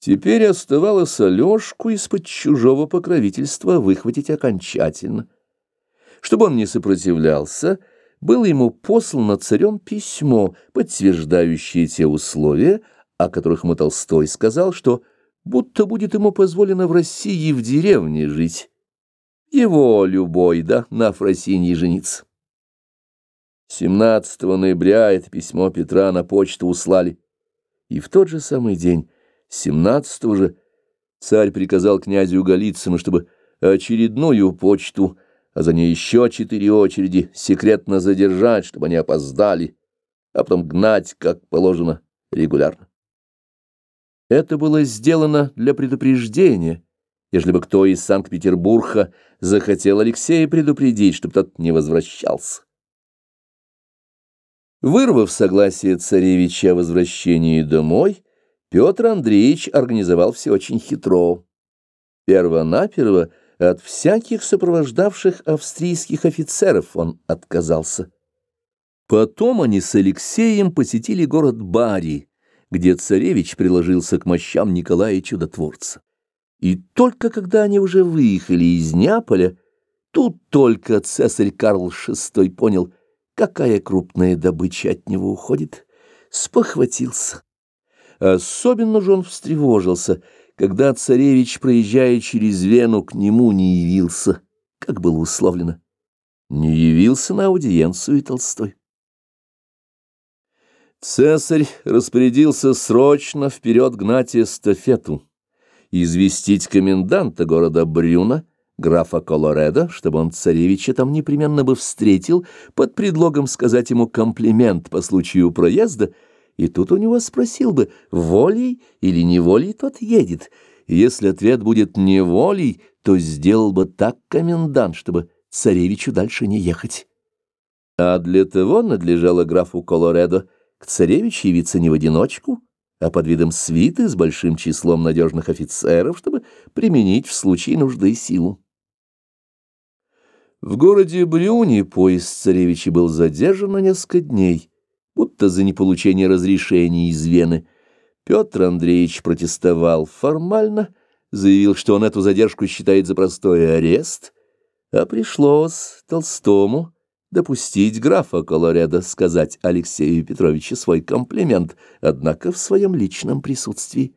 Теперь оставалось Алешку из-под чужого покровительства выхватить окончательно. Чтобы он не сопротивлялся, было ему послано царем письмо, подтверждающее те условия, о которых ему Толстой сказал, что будто будет ему позволено в России в деревне жить. Его любой, да, на Фросинье жениться. 17 ноября это письмо Петра на почту услали, и в тот же самый день 17 же царь приказал князю Голицыну, чтобы очередную почту, а за ней еще четыре очереди, секретно задержать, чтобы они опоздали, а потом гнать, как положено, регулярно. Это было сделано для предупреждения, если бы кто из Санкт-Петербурга захотел Алексея предупредить, чтобы тот не возвращался. Вырвав согласие царевича о возвращении домой, Петр Андреевич организовал все очень хитро. Первонаперво от всяких сопровождавших австрийских офицеров он отказался. Потом они с Алексеем посетили город Бари, где царевич приложился к мощам Николая Чудотворца. И только когда они уже выехали из Неаполя, тут только цесарь Карл VI понял, какая крупная добыча от него уходит, спохватился. Особенно же он встревожился, когда царевич, проезжая через Вену, к нему не явился, как было условлено. Не явился на аудиенцию и Толстой. Цесарь распорядился срочно вперед гнать эстафету, известить коменданта города Брюна, графа Колоредо, чтобы он царевича там непременно бы встретил, под предлогом сказать ему комплимент по случаю проезда — и тут у него спросил бы, волей или неволей тот едет. Если ответ будет неволей, то сделал бы так комендант, чтобы царевичу дальше не ехать. А для того надлежало графу Колоредо к царевичу явиться не в одиночку, а под видом свиты с большим числом надежных офицеров, чтобы применить в случае нужды силу. В городе Брюни поезд царевича был задержан на несколько дней, будто за неполучение разрешения из Вены. Петр Андреевич протестовал формально, заявил, что он эту задержку считает за простой арест, а пришлось Толстому допустить графа Колоредо сказать Алексею Петровичу свой комплимент, однако в своем личном присутствии.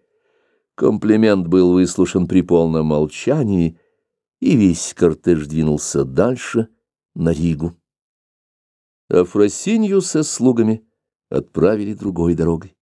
Комплимент был выслушан при полном молчании, и весь кортеж двинулся дальше, на Ригу. А Фросинью со слугами — отправили другой дорогой.